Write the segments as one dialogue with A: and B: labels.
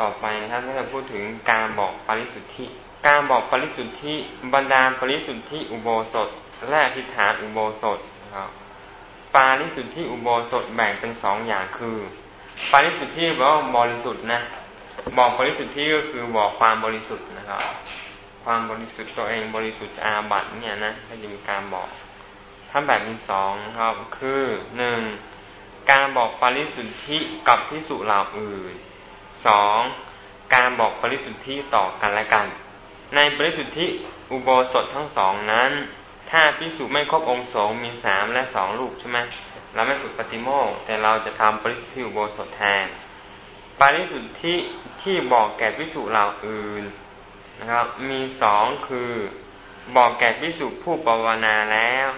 A: ต่อไปนะครับถ้าจะพูดถึงการบอกปริสุทธิ การบอกปริสุทธิบรรดาปริสุทธิอุโบสถ และอธิษฐานอุโบสถนะครับปาริสุทธิอุโบสถแบ่งเป็นสองอย่างคือปาริสุทธิแปลว่าบริสุทธิ์นะบอกปริสุทธิก็คือบอกความบริสุทธิ์นะครับ ความบริสุทธิ์ตัวเองบริสุทธิ์อาบัตเนี่ยนะถ้าจะมีการบอกถ้าแบ่งเป็นสองครับคือหนึ่งการบอกปริสุทธิกับพิสุเหล่าอื่น สองการบอกปริสุทธิต่อกันและกัน ในปริสุทธิอุโบสถทั้งสองนั้น ถ้าพิสุไม่ครบองค์สงมีสามและสองลูกใช่ไหมเราไม่ฝึกปฏิโมกแต่เราจะทำปริสุทธิอุโบสถแทนปริสุทธิที่บอกแก่พิสุเหล่าอื่นนะครับ มีสองคือ บอกแก่พิสุผู้ปวนาแล้ว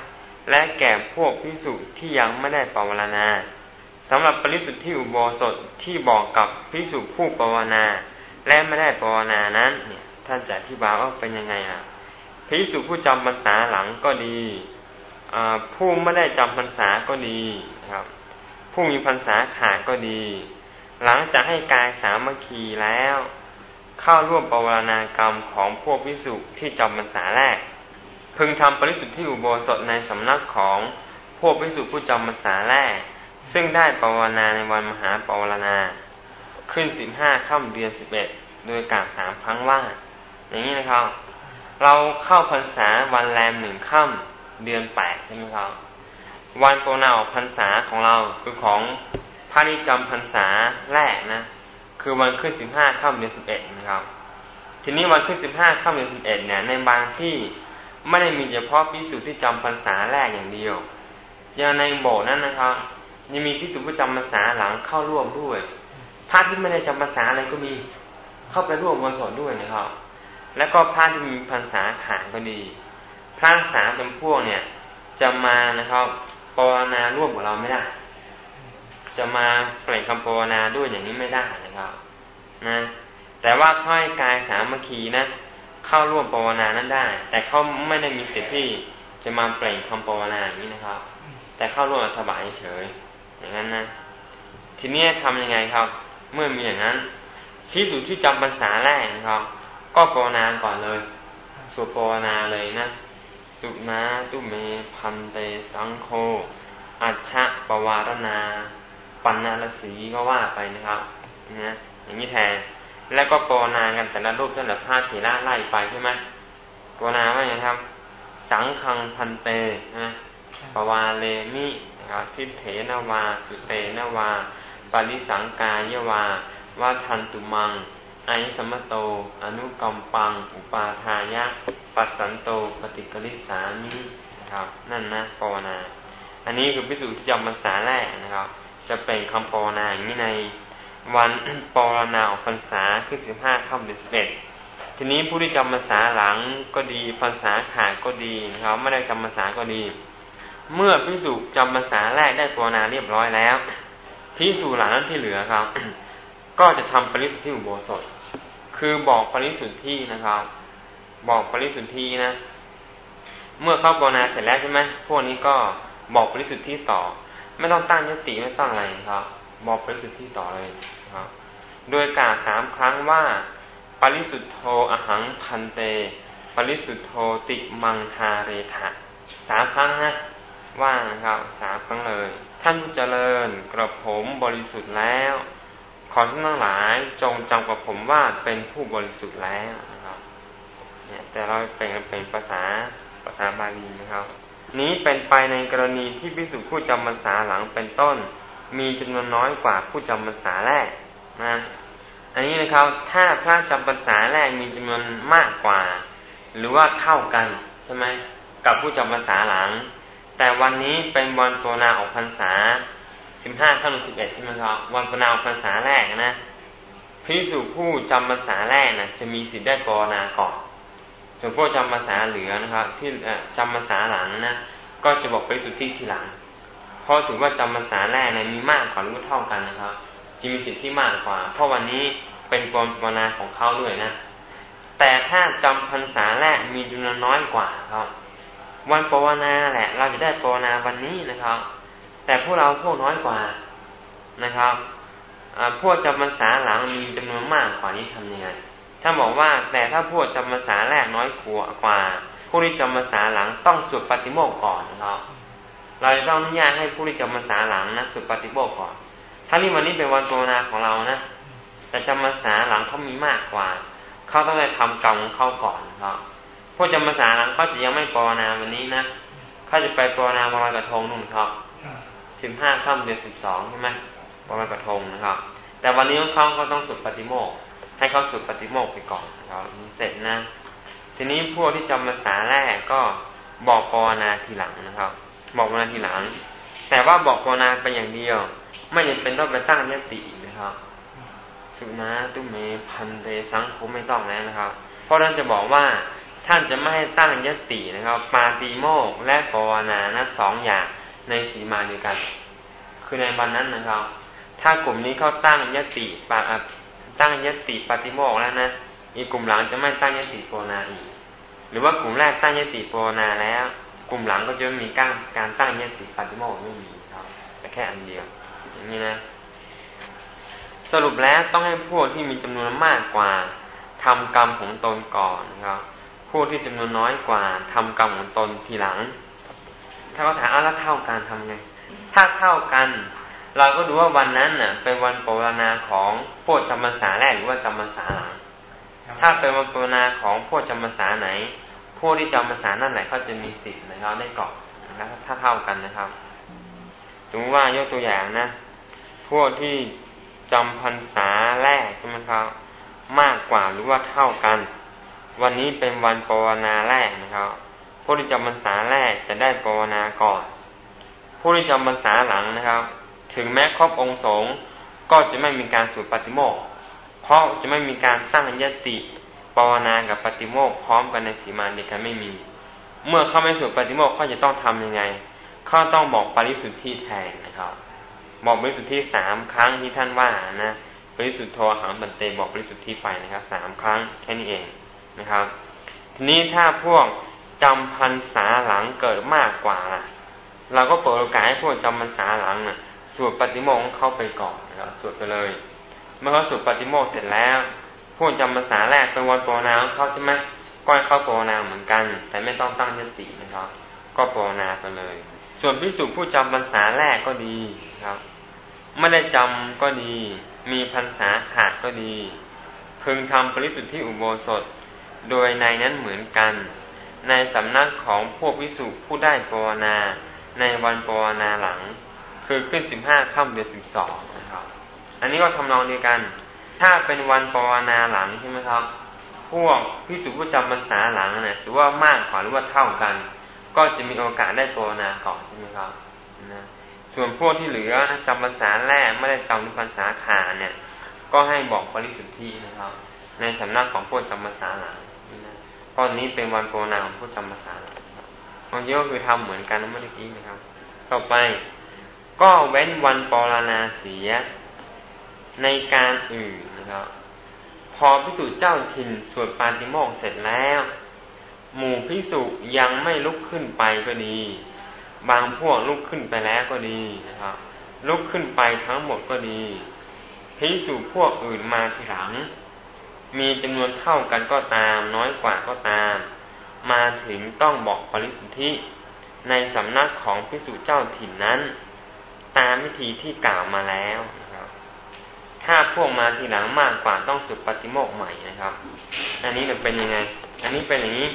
A: และแก่พวกพิสุที่ยังไม่ได้ปวารณา สำหรับปริสุทธิอุโบสถที่บอกกับพิสุผู้ปวนา และไม่ได้ปวนานั้น เนี่ย ท่านจะอธิบายว่าเป็นยังไงอะพิสุผู้จำพรรษาหลังก็ดีผู้ไม่ได้จำพรรษาก็ดีครับ ผู้มีพรรษาขาดก็ดี หลังจากให้กายสามัคคีแล้ว เข้าร่วมปวารณากรรมของพวกพิสุที่จำพรรษาแรก พึงทำปริสุทธิอุโบสถในสำนักของพวกพิสุผู้จำพรรษาแรก ซึ่งได้ปวารณาในวันมหาปวารณา ขึ้นสิบห้าค่ำเดือนสิบเอ็ดโดยกล่าวสามครั้งว่า อย่างนี้นะครับ เราเข้าพรรษาวันแรมหนึ่งค่ำเดือนแปดใช่ไหมครับ วันปวนาออกพรรษาของเราคือของพระนิจำพรรษาแรกนะ คือวันขึ้นสิบห้าค่ำเดือนสิบเอ็ดนะครับ ทีนี้วันขึ้นสิบห้าค่ำเดือนสิบเอ็ดเนี่ยในบางที่ไม่ได้มีเฉพาะพิสูจน์ที่จำพรรษาแรกอย่างเดียว อย่างในโบสถ์นั้นนะครับ ยังมีพิสุผู้จำภาษาหลังเข้าร่วมด้วยพระที่ไม่ได้จำภาษาอะไรก็มีเข้าไปร่วมวันสนด้วยนะครับ แล้วก็พระที่มีภาษาขาดก็ดีพระสาเป็นพวกเนี่ย จะมานะครับปวนาร่วมกับเราไม่ได้ จะมาเปล่งคำปวนาด้วยอย่างนี้ไม่ได้นะครับ นะ แต่ว่าค่อยกายสามัคคีนะเข้าร่วมปวนานั้นได้ แต่เขาไม่ได้มีสิทธิ์ที่จะมาเปล่งคำปวนาอย่างนี้นะครับ แต่เข้าร่วมอัฐบาเฉย อย่างนั้นนะทีนี้ทํำยังไงครับ เมื่อมีอย่างนั้นพิสูจที่จำภาษาแรกนะครับ ก็ปวนาก่อนเลยสวดปวนาเลยนะ สุนาตุเมพันเตสังโฆอัชชะปวารณา ปัญนาลสีก็ว่าไปนะครับนะอย่างนี้แทน แล้วก็ปวนากันแต่ละรูปแต่ละภาคเถระไล่ไปใช่ไหมปวนาว่าไงครับ สังคังพันเตนะปวาเลมิ ครับทิเถนวา สุเตนวาปริสังกายวา วาทันตุมัง ไอสมโต อนุกรรมปัง อุปาทายะ ปัสสันโต ปฏิกริสามิครับ นั่นนะปวนา อันนี้คือพิสูจน์ที่จำภาษาแรกนะครับ จะเป็นคำปวนาอย่างนี้ใน วันปวนาออกพรรษาขึ้นสิบห้าค่ำเดือนสิบเอ็ดทีนี้ผู้ที่จำภาษาหลังก็ดีภาษาขาดก็ดีนะครับไม่ได้จำภาษาก็ดี เมื่อพิสุจจำภาษาแรกได้ภาวนาเรียบร้อยแล้วพิสุหลังนั้นที่เหลือครับ ก็จะทำปริสุทธิอุโบสถ คือบอกปริสุทธินะครับ บอกปริสุทธินะ เมื่อเข้าภาวนาเสร็จแล้วใช่ไหมพวกนี้ก็บอกปริสุทธิต่อ ไม่ต้องตั้งยติไม่ต้องอะไรครับ บอกปริสุทธิต่อเลยครับ โดยกล่าวสามครั้งว่า ปริสุทธโธอหังพันเต ปริสุทธโธติมังทาเรทะสามครั้งนะ ว่างครับสามครั้งเลย ท่านเจริญกระผมบริสุทธิ์แล้ว ขอท่านทั้งหลายจงจำกับผมว่าเป็นผู้บริสุทธิ์แล้วนะครับ เนี่ย แต่เราเป็นเป็นภาษาภาษาบาลีนะครับ นี้เป็นไปในกรณีที่พิสุผู้จำภาษาหลังเป็นต้น มีจำนวนน้อยกว่าผู้จำภาษาแรกนะอันนี้นะครับถ้าพระจำภาษาแรกมีจำนวนมากกว่า หรือว่าเท่ากันใช่ไหมกับผู้จำภาษาหลัง แต่วันนี้เป็นวันโปนาออกพรรษาสิบห้าข้ามสิบเอ็ดใช่ไหมครับวันโปนาออกพรรษาแรกนะพิสูจผู้จำภาษาแรกนะจะมีสิทธิ์ได้ปนาก่อนส่วนพวกจำภาษาเหลือนะครับ ที่จำภาษาหลังนะก็จะบอกไปสุทธิทีหลัง เพราะถือว่าจำภาษาแรกนะมีมากกว่าหรือเท่ากันนะครับ จะมีสิทธิ์ที่มากกว่า เพราะวันนี้เป็นปรนาของเขาด้วยนะ แต่ถ้าจำพรรษาแรกมีจำนวนน้อยกว่าครับ วันปวนาแหละ เราจะได้ปวนาวันนี้นะครับ แต่พวกเราพวกน้อยกว่านะครับพวกจำพรรษาหลังมีจำนวนมากกว่านี้ทำยังไงถ้าบอกว่าแต่ถ้าพวกจำพรรษาแรกน้อยกว่าผู้ที่จำพรรษาหลังต้องสวดปฏิโมกขก่อนนะครับ เราจะต้องอนุญาตให้ผู้ที่จำพรรษาหลังนะสวดปฏิโมกขก่อนถ้านี่วันนี้เป็นวันโกนาของเรานะแต่จำพรรษาหลังเขามีมากกว่าเขาต้องได้ทำกรรมของเขาก่อนนะครับ พวกจำพรรษาหลังเขาจะยังไม่ปรนาวันนี้นะเขาจะไปปรนาวันลอยกระทงนู่นครับสิบห้าค่ำเดือนสิบสองใช่ไหมวันลอยกระทงนะครับ แต่วันนี้เขาก็ต้องสุดปฏิโมกให้เขาสุดปฏิโมกไปก่อนนะครับเสร็จนะ ทีนี้พวกที่จำภาษาแรกก็บอกปรนาทีหลังนะครับ บอกปรนาทีหลัง แต่ว่าบอกปรนาไปอย่างเดียว ไม่จำเป็นต้องไปตั้งยตินะครับสุนาตุเมพันเตสังคุไม่ต้องแล้วนะครับ เพราะนั้นจะบอกว่า ท่านจะไม่ให้ตั้งยตินะครับ ปาติโมกและปวนานะสองอย่างในสีมาเดียวกัน คือในวันนั้นนะครับ ถ้ากลุ่มนี้เขาตั้งยติปาตั้งยติปฏิโมกแล้วนะอีกกลุ่มหลังจะไม่ตั้งยติปวนาอีก หรือว่ากลุ่มแรกตั้งยติปวนาแล้ว กลุ่มหลังก็จะมีการการตั้งยติปฏิโมกไม่มีครับจะแค่อันเดียว อย่างนี้นะ สรุปแล้วต้องให้พวกที่มีจำนวนมากกว่าทำกรรมของตนก่อนนะครับ ผู้ที่จำนวนน้อยกว่าทำกรรมของตนทีหลัง ถ้าเขาถามอ้าแล้วเท่ากันทำไง ถ้าเท่ากัน เราก็ดูว่าวันนั้นน่ะ เป็นวันปรนาของพวกจำพรรษาแรกหรือว่าจำพรรษาหลัง ถ้าเป็นวันปรนาของพวกจำพรรษาไหนพวกที่จำพรรษานั่นแหละเขาจะมีสิทธิ์นะครับได้เกาะนะครับถ้าเท่ากันนะครับ สมมติว่ายกตัวอย่างนะ พวกที่จำพรรษาแรกใช่ไหมครับ มากกว่าหรือว่าเท่ากัน วันนี้เป็นวันปวนาแรกนะครับ ผู้ที่จำพรรษาแรกจะได้ปวนาก่อน ผู้ที่จำพรรษาหลังนะครับ ถึงแม้ครบองค์สงก็จะไม่มีการสวดปฏิโมกเพราะจะไม่มีการตั้งยติปวนากับปฏิโมกพร้อมกันในสีมาเดียกันไม่มี เมื่อเข้าไม่สวดปฏิโมกเขาจะต้องทํำยังไง เขาต้องบอกปริสุทธิแทนนะครับ บอกปริสุทธิสามครั้งที่ท่านว่านะ ปริสุทธโธหังบันเตบอกปริสุทธิไปนะครับสามครั้งแค่นี้เอง นะครับ ทีนี้ถ้าพวกจำพรรษาหลังเกิดมากกว่าล่ะ เราก็เปิดโอกาสให้พวกจำพรรษาหลังน่ะสวดปฏิโมกข์เข้าไปก่อนนะครับสวดไปเลย เมื่อเขาสวดปฏิโมกข์เสร็จแล้ว พวกจำพรรษาแรกเป็นวันปรนาเขาใช่ไหมก็ให้เข้าปรนาเหมือนกัน แต่ไม่ต้องตั้งยตินะครับ ก็ปรนาไปเลย ส่วนพิสุผู้จำพรรษาแรกก็ดีครับไม่ได้จำก็ดี มีพรรษาขาดก็ดี พึงทำปริสุทธิอุโบสถ โดยในนั้นเหมือนกัน ในสำนักของพวกวิสุผู้ได้ปวนา ในวันปวนาหลัง คือขึ้นสิบห้าค่ำเดือนสิบสองนะครับ อันนี้ก็ทำนองเดียวกัน ถ้าเป็นวันปวนาหลังใช่ไหมครับ พวกพิสุผู้จำพรรษาหลังเนี่ยถือว่ามากกว่าหรือว่าเท่ากัน ก็จะมีโอกาสได้ปวนาก่อนใช่ไหมครับนะส่วนพวกที่เหลือจำพรรษาแรกไม่ได้จำพรรษาขาเนี่ย ก็ให้บอกปริสุทธินะครับ ในสำนักของพวกจำพรรษาหลัง ตอนนี้เป็นวันโกนาของผู้จำภาษาบางทีก็คือทำเหมือนกันเมื่อกี้นะครับ ต่อไป ก็เว้นวันปรณาเสียในการอื่นนะครับ พอพิสูจน์เจ้าถิ่นสวดปาติโมกเสร็จแล้ว หมู่พิสุยังไม่ลุกขึ้นไปก็ดี บางพวกลุกขึ้นไปแล้วก็ดีนะครับ ลุกขึ้นไปทั้งหมดก็ดีพิสุพวกอื่นมาทีหลัง มีจำนวนเท่ากันก็ตาม น้อยกว่าก็ตาม มาถึงต้องบอกปริสุทธิในสำนักของพิสุเจ้าถิ่นนั้น ตามวิธีที่กล่าวมาแล้วนะครับ ถ้าพวกมาทีหลังมากกว่าต้องสุดปฏิโมกใหม่นะครับ อันนี้จะเป็นยังไง อันนี้เป็นอย่างนี้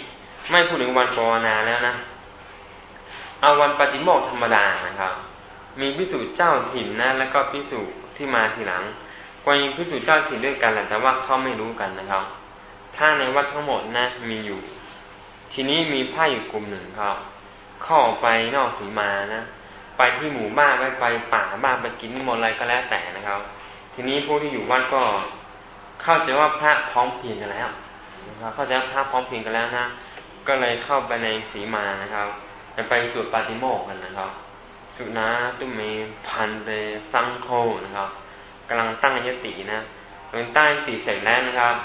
A: ไม่พูดถึงวันปวนาแล้วนะเอาวันปฏิโมกธรรมดานะครับ มีพิสูจน์เจ้าถิ่นนะ แล้วก็พิสูจน์ที่มาทีหลัง กวยังพิสูจน์เจ้าถิ่นด้วยกันแหละแต่ว่าเขาไม่รู้กันนะครับ ถ้าในวัดทั้งหมดนะมีอยู่ ทีนี้มีผ้าอยู่กลุ่มหนึ่งครับเข้าไปนอกสีมานะไปที่หมู่บ้านไปไปป่าบ้านไปกินมนอะไรก็แล้วแต่นะครับ ทีนี้ผู้ที่อยู่วัดก็เข้าใจว่าพระพร้อมเพียงกันแล้วนะครับเข้าใจว่าพระพร้อมเพียงกันแล้วนะก็เลยเข้าไปในสีมานะครับไปสวดปาติโมกกันนะครับ สุนาตุเมพันเตสังโคนะครับ กำลังตั้งยตินะเป็นตั้งยติเสร็จแล้วนะครับ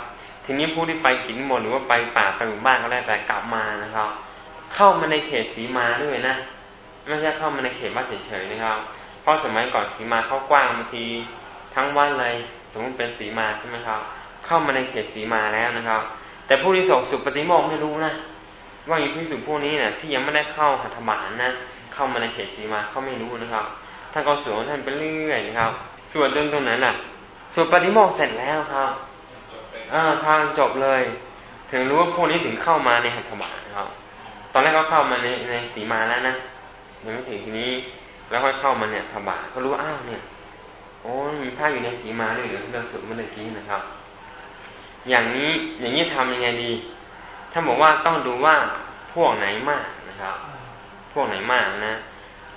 A: ทีนี้ผู้ที่ไปกินหมดหรือว่าไปป่าไปหมู่บ้านก็ได้แต่กลับมานะครับ เข้ามาในเขตสีมาด้วยนะไม่ใช่เข้ามาในเขตบ้านเฉยๆนะครับ เพราะสมัยก่อนสีมาเข้ากว้างบางทีทั้งวันเลยสมมติเป็นสีมาใช่ไหมครับ เข้ามาในเขตสีมาแล้วนะครับ แต่ผู้ที่ส่งสุปฏิโมกไม่รู้นะว่ามีพิสุพวกนี้เนี่ยที่ยังไม่ได้เข้าหัตถบานนะเข้ามาในเขตสีมาเขาไม่รู้นะครับท่านก็สวดท่านไปเรื่อยนะครับ สวดจนตรงนั้นน่ะสวดปฏิโมกเสร็จแล้วครับอ่าทางจบเลย ถึงรู้ว่าพวกนี้ถึงเข้ามาในหัตถบานครับ ตอนแรกเขาเข้ามาในในสีมาแล้วนะยังไม่ถึงทีนี้ แล้วค่อยเข้ามาเนี่ยถบาก็รู้อ้าวเนี่ย โอ้มีผ้าอยู่ในสีมาด้วยหรือที่เราสวดเมื่อกี้นะครับ อย่างนี้อย่างนี้ทำยังไงดี ถ้าบอกว่าต้องดูว่าพวกไหนมากนะครับ พวกไหนมากนะ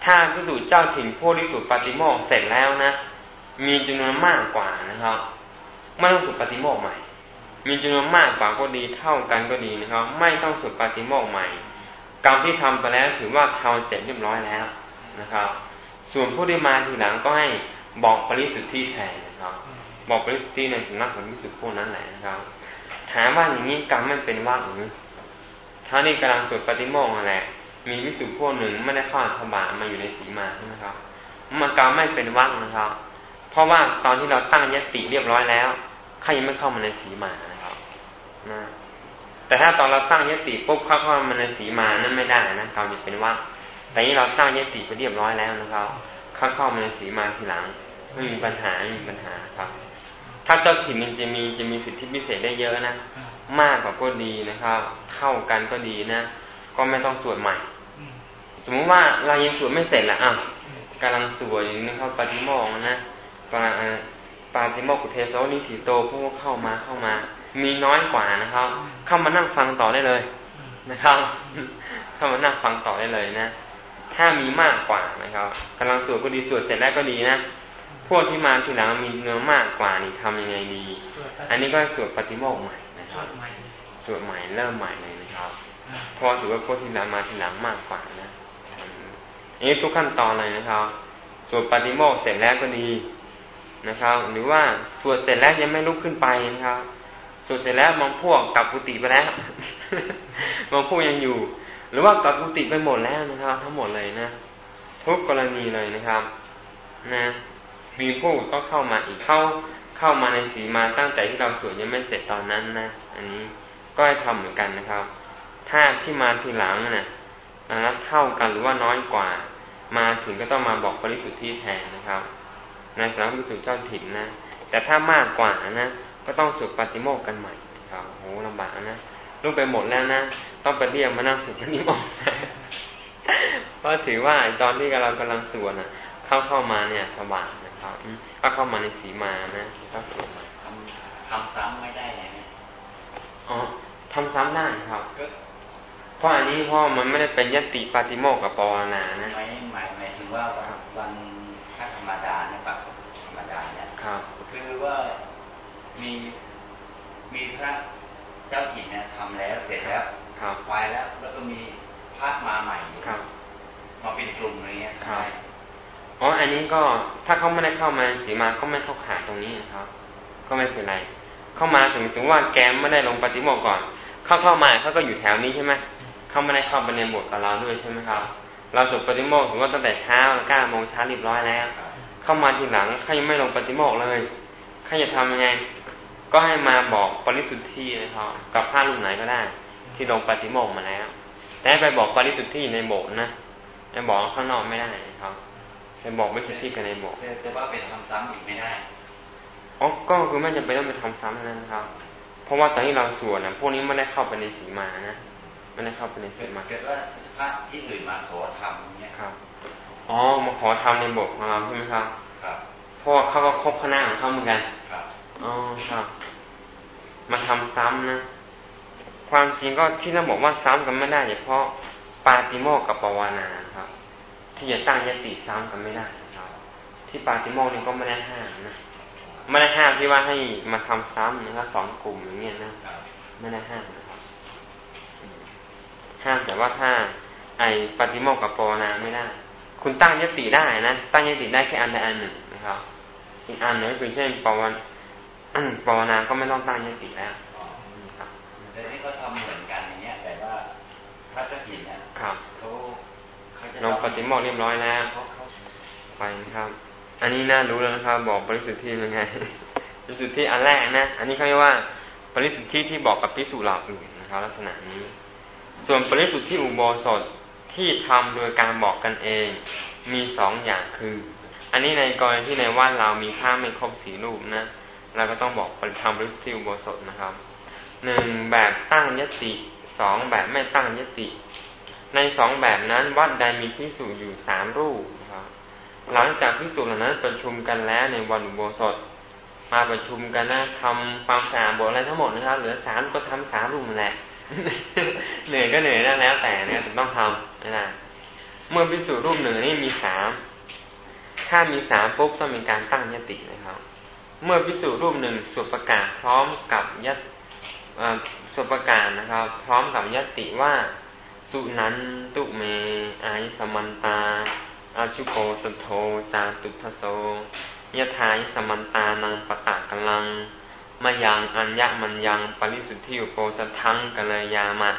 A: ถ้าพิสูจน์เจ้าถิ่นผู้ที่สุดปฏิโมกเสร็จแล้วนะ มีจำนวนมากกว่านะครับไม่ต้องสุดปฏิโมกใหม่ มีจำนวนมากกว่าก็ดีเท่ากันก็ดีนะครับ ไม่ต้องสุดปฏิโมกใหม่ กรรมที่ทำไปแล้วถือว่าทำเสร็จเรียบร้อยแล้วนะครับ ส่วนผู้ที่มาทีหลังก็ให้บอกปริสุทธิแทนนะครับ บอกปริสุทธิในสำนักของพิสุทธิ์พวกนั้นแหละนะครับ ถามว่าอย่างนี้กรรมมันเป็นว่างหรือท่านี้กำลังสวดปฏิโมกข์แหละ มีวิสุทธิพวกหนึ่งไม่ได้ข้าธบามาอยู่ในสีมาใช่ไหมครับมันกรรมไม่เป็นว่างนะครับ ราะว่าตอนที่เราตั้งยติเรียบร้อยแล้วข้ายังไม่เข้ามาในสีมานะครับนะแต่ถ้าตอนเราตั้งยติปุ๊บเข้าเข้ามาในสีมานั่นไม่ได้นะกรรมจะเป็นว่า แต่นี้เราตั้งยติไปเรียบร้อยแล้วนะครับเข้าเข้ามาในสีมาทีหลังไม่มีปัญหาไม่มีปัญหาครับ ถ้าเจ้าถิ่นจะมีจะมีสิทธิพิเศษได้เยอะนะมากกว่าก็ดีนะครับ เท่ากันก็ดีนะก็ไม่ต้องสวดใหม่ สมมุติว่าเรายังสวดไม่เสร็จละอะกำลังสวดอย่างนี้เขาปฏิโมกนะ ปาปาฏิโมกุเทโสนิถิโตพวกเข้ามาเข้ามา มีน้อยกว่านะครับ เข้ามานั่งฟังต่อได้เลยนะครับ เข้ามานั่งฟังต่อได้เลยนะ ถ้ามีมากกว่านะครับกำลังสวดก็ดีสวดเสร็จแล้วก็ดีนะพวกที่มาทีหลังมีเนื้อมากกว่านี่ทำยังไงดี อันนี้ก็สวดปฏิโมกข์ใหม่นะครับสวดใหม่เริ่มใหม่เลยนะครับเพราะถือว่าพวกที่หลังมาทีหลังมากกว่านะอันนี้ทุกขั้นตอนเลยนะครับสวดปฏิโมกข์เสร็จแล้วก็ดี นะครับ หรือว่าสวดเสร็จแล้วยังไม่ลุกขึ้นไปนะครับสวดเสร็จแล้วบางพวกกลับกุฏิไปแล้วบางพวกยังอยู่ หรือว่ากลับกุฏิไปหมดแล้วนะครับ ทั้งหมดเลยนะทุกกรณีเลยนะครับ นะมีผู้ก็เข้ามาอีกเข้าเข้ามาในสีมาตั้งแต่ที่เราสวดยังไม่เสร็จตอนนั้นนะอันนี้ก็ให้ทำเหมือนกันนะครับ ถ้าที่มาทีหลังนะนะครับเท่ากันหรือว่าน้อยกว่า มาถึงก็ต้องมาบอกปริสุทธิ์ที่แทนนะครับ ในสำหรับพิสุเจ้าถิ่นนะ แต่ถ้ามากกว่านะ ก็ต้องสวดปฏิโมกกันใหม่ครับโหลำบากนะลูกไปหมดแล้วนะต้องไปเรียกมานั่งสวดปฏิโมกเพราะถือว่าตอนที่เรากำลังสวดนะเข้าเข้ามาเนี่ยสบายนะครับก็เข้ามาในสีมานะก็สวดมา
B: ทำซ้ำไม่ได้เลย
A: อ๋อทำซ้ำได้ครับเพราะอันนี้เพราะมันไม่ได้เป็นยติปาติโมกกับปวนานะ
B: ไม่หมายหมายถึงว่าวันพระธรรมดาเนี่ยปกธรรมดาเนี่ย
A: ครับ
B: คือว่า มีมีพระเจ้าถิ่นเนี่ยทำแล้วเสร็จแล้วไปแล้ว แล้วก็มีพระมาใหม่
A: ครับ
B: มาเป็นกลุ่มอะไรเงี้ย
A: ครับอ๋อ อันนี้ก็ถ้าเขาไม่ได้เข้ามาสีมาก็ไม่เข้าขาดตรงนี้นะครับ ก็ไม่เป็นไร เข้ามาถึงถึงว่าแกมไม่ได้ลงปฏิโมกก่อน เข้าเข้ามาเขาก็อยู่แถวนี้ใช่ไหมเขาไม่ได้เข้าไปในบทกับเราด้วยใช่ไหมครับ เราสุดปฏิโมกถือว่าตั้งแต่เช้าเก้าโมงเช้าเรียบร้อยแล้ว เข้ามาทีหลังเขายังไม่ลงปฏิโมกเลยเขาจะทำยังไง ก็ให้มาบอกปริสุทธินะครับกับผ้าลูกไหนก็ได้ ที่ลงปฏิโมกมาแล้ว แต่ไปบอกปริสุทธิในโบสถ์นะไปบอกข้างนอกไม่ได้ครับไปบอกไม่ใช่ที่กันในบอก
B: แต่ว่าเป็นทำซ้ำอีกไม่ได้
A: อ๋อก็คือไม่จำเป็นต้องไปทำซ้ำนะครับ เพราะว่าตอนที่เราสวดนะพวกนี้ไม่ได้เข้าไปในสีมานะไม่ได้เข้าไปในสีมา
B: เกิดว่าพระที่อื่นมาขอทำเนี่ย
A: ครับอ๋อมาขอทำในบทของเราใช่ไหมครับ
B: ครับ
A: เพราะเขาก็ครบคณะของเขาเหมือนกัน
B: ครับ
A: อ๋อครับ มาทำซ้ำนะ ความจริงก็ที่เราบอกว่าซ้ำกันไม่ได้เฉพาะปาติโมกกับปวานาครับ ที่จะตั้งยติซ้ำกันไม่ได้ครับที่ปาติโมกนี่ก็ไม่ได้ห้ามนะไม่ได้ห้ามที่ว่าให้มาทำซ้ำนะครับสองกลุ่มอย่างเงี้ยนะไม่ได้ห้ามนะครับห้ามแต่ว่าถ้า ไอปาฏิโมกกับปวนาไม่ได้ คุณตั้งยติได้นะตั้งยติได้แค่อันใดอันหนึ่งนะครับ อีกอันหนึ่งคือเช่นปวน ปวนาก็ไม่ต้องตั้งยติแล้ว
B: ครับแต่นี่ก็ทำเหมือนกันอย่างเงี้ย แต่ว่าพระเจ้าถิ่นเนี่ย
A: ครับ
B: เขา
A: ลงปฏิโมกเรียบร้อยแล้วไปนะครับ อันนี้น่ารู้แล้วนะครับ บอกบริสุทธิ์ที่ยังไงบริสุทธิ์ที่อันแรกนะ อันนี้เขาเรียกว่าบริสุทธิ์ที่ที่บอกกับพิสูจน์เหล่าอื่นนะครับ ลักษณะนี้ ส่วนบริสุทธิ์ที่อุโบสถที่ทำโดยการบอกกันเอง มีสองอย่างคือ อันนี้ในกรณีที่ในว่านเรามีผ้าไม่ครบสีรูปนะ เราก็ต้องบอกทำบริสุทธิ์อุโบสถนะครับหนึ่งแบบตั้งยติสองแบบไม่ตั้งยติ ในสองแบบนั้นวัดใดมีพิสูจอยู่สามรูปนะครับหลังจากพิสูจน์เหล่านั้นประชุมกันแล้วในวันอุโบสถ มาประชุมกันนะทำความสะอาดบทอะไรทั้งหมดนะครับ เหลือสามก็ทำสามรูปแหละเหนื่อยก็เหนื่อยนะแล้วแต่เนี่ต้องทำนะเมื่อพิสูจรูปหนึ่งนี่มีสามถ้ามีสามปุ๊บต้องมีการตั้งยตินะครับ เมื่อพิสูจรูปหนึ่งสวดประกาศพร้อมกับยติสวดประกาศนะครับ พร้อมกับยติว่า สุนันตุเมอายสมันตา อาชุโกสโทจาตุทโสยทายสมันตานังปตะกลังมายังอัญญมัญยังปริสุทธิอุโปสทังกัลยามะ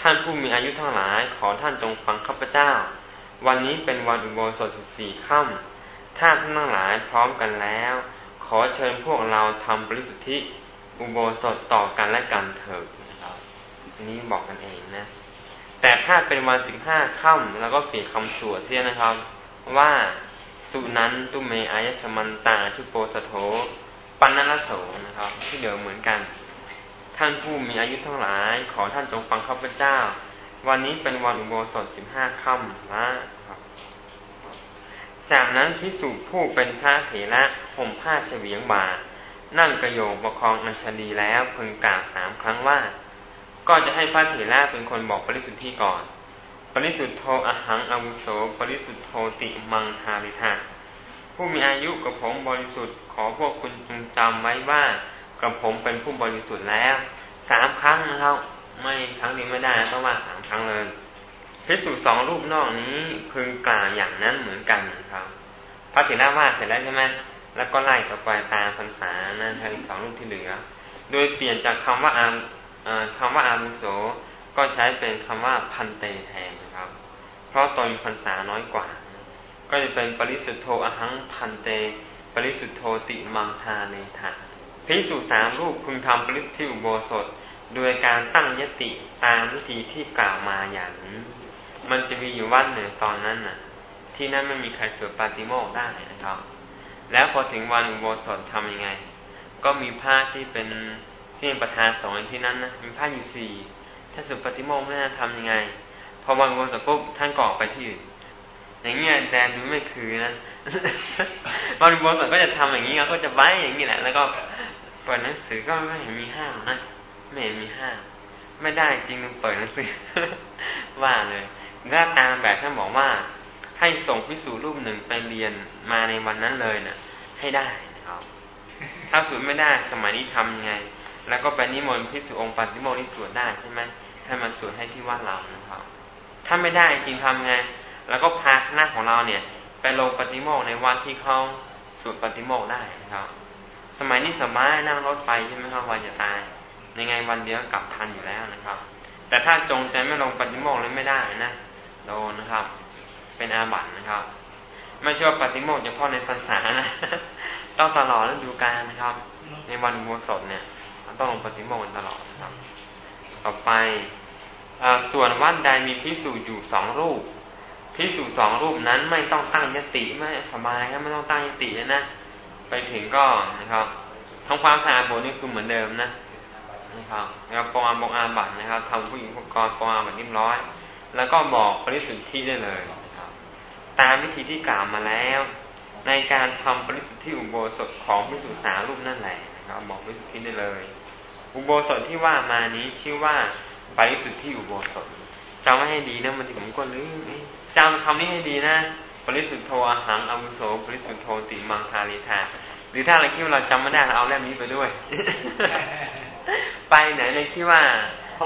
A: ท่านผู้มีอายุทั้งหลายขอท่านจงฟังข้าพเจ้า วันนี้เป็นวันอุโบสถสิบสี่ค่ำถ้าท่านทั้งหลายพร้อมกันแล้ว อเชิญพวกเราทำปริสุทธิอุโบสถต่อกันและกันเถิดนะครับนี้บอกกันเองนะ แต่ถ้าเป็นวันสิบห้าค่ำแล้วก็เปลี่ยนคำสวดเสียนะครับ ว่าสุนั้นตุเมอายสมันตาชุโปสโถ ปันนลโสนะครับ ที่เดิมเหมือนกัน ท่านผู้มีอายุทั้งหลาย ขอท่านจงฟังข้าพเจ้า วันนี้เป็นวันอุโบสถสิบห้าค่ำนะ จากนั้นพิสุผู้เป็นพระเถระห่มผ้าเฉวียงบานั่งกระโยงประคองอัญชลีแล้วพึงกล่าวสามครั้งว่า ก็จะให้พระเถระเป็นคนบอกปริสุทธิก่อน ปริสุทธโธอหังอาวุโส ปริสุทธโธติมังทาริธาผู้มีอายุกับผมบริสุทธิ์ขอพวกคุณจงจำไว้ว่ากับผมเป็นผู้บริสุทธิ์แล้วสามครั้งนะครับ ไม่ครั้งนี้ไม่ได้ต้องว่าสามครั้งเลย พิสูจสองรูปนอกนี้พึงกล่าวอย่างนั้นเหมือนกันครับ พระเถระว่าเสร็จแล้วใช่ไหมแล้วก็ไล่ต่อไปตามพรรษานะทั้งสองรูปที่เหลือ โดยเปลี่ยนจากคำว่าอาคำว่าอามุโสก็ใช้เป็นคำว่าพันเตแทนนะครับ เพราะตนพรรษาน้อยกว่า ก็จะเป็นปริสุทธโธอหังพันเต ปริสุทธโธติมังทาเนทะพิสุสามรูปพึงทำปริสุทธิอุโบสถ โดยการตั้งยติตามวิธีที่กล่าวมาอย่างนี้ มันจะมีอยู่วัดหนึ่งตอนนั้นน่ะ ที่นั่นไม่มีใครสวดปาติโมกได้นะครับ แล้วพอถึงวันอุโบสถทำยังไง ก็มีผ้าที่เป็นที่เป็นประธานสองที่นั้นนะมีผ้าอยู่สี่ถ้าสุปฏิโมกข์ไม่น่าทำยังไง พอวันอุโบสถปุ๊บท่านกอกไปที่อื่นอย่างเงี้ยแดนดูไม่คือนะวันอุโบสถก็จะทำอย่างนี้ก็จะไว้อย่างนี้แหละ แล้วก็เปิดหนังสือก็ไม่เห็นมีห้ามนะไม่เห็นมีห้ามไม่ได้จริงเปิดหนังสือว่าเลย ถ้าตามแบบท่านบอกว่า ให้ส่งพิสูจรูปหนึ่งไปเรียนมาในวันนั้นเลยเนะ่ะ ให้ได้นะครับ ถ้าสูตรไม่ได้สมัยนี้ทำยังไง แล้วก็ไปนิมนต์พิสูจองค์ปฏิโมที่สวดได้ใช่ไหมให้มันสวดให้ที่วัดเรานะครับ ถ้าไม่ได้จริงทำไง แล้วก็พาคณะของเราเนี่ย ไปลงปฏิโมกในวัดที่เขาสวดปฏิโมกได้นะครับ สมัยนี้สบายนั่งรถไปใช่ไหมครับวันจะตายยังไงวันเดียวกลับทันอยู่แล้วนะครับ แต่ถ้าจงใจไม่ลงปฏิโมกเลยไม่ได้นะ โดนนะครับ เป็นอาบัตินะครับ ไม่ใช่ว่าปฏิโมกข์เฉพาะในภาษานะ ต้องตลอดฤดูกาลนะครับ ในวันอุโบสถเนี่ยต้องลงปฏิโมกข์ตลอดนะครับ ต่อไปอส่วนวัดใดมีพิสูจน์อยู่สองรูปพิสูจน์สองรูปนั้นไม่ต้องตั้งยติไม่สบายครับไม่ต้องตั้งยตินะ ไปถึงก็นะครับทำความสะอาดโบสถ์นี่คือเหมือนเดิมนะนะครับแล้วปองอาบองอาบัตนะครับทำผู้หญิงอุปกรณ์ปองอาบัตเรียบร้อย แล้วก็บอกปริสุทธิ์ได้เลยตามวิธีที่กล่าวมาแล้ว ในการทำปริสุทธิอุโบสถของพิสุสารูปนั่นแหละนะครับบอกปริสุทธิได้เลย อุโบสถที่ว่ามานี้ชื่อว่าปริสุทธิอุโบสถจำไว้ให้ดีนะมันที่ผมก็ลืมจำคำนี้ให้ดีนะปริสุทธโธอาหังอาวุโสปริสุทธโธติมังคาริธาหรือถ้าเราคิดว่าเราจำไม่ได้เราเอาเล่มนี้ไปด้วย ไปไหนเลยคิดว่า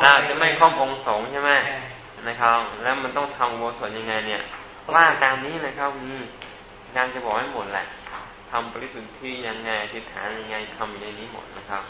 A: เราจะไม่ครอบองค์สงใช่ไหม นะครับ แล้วมันต้องทำอุโบสถยังไงเนี่ยว่าตามนี้นะครับมีการจะบอกให้หมดแหละทำปริสุทธิ์ที่ยังไงทิฏฐานยังไงทำอย่างนี้หมดนะครับ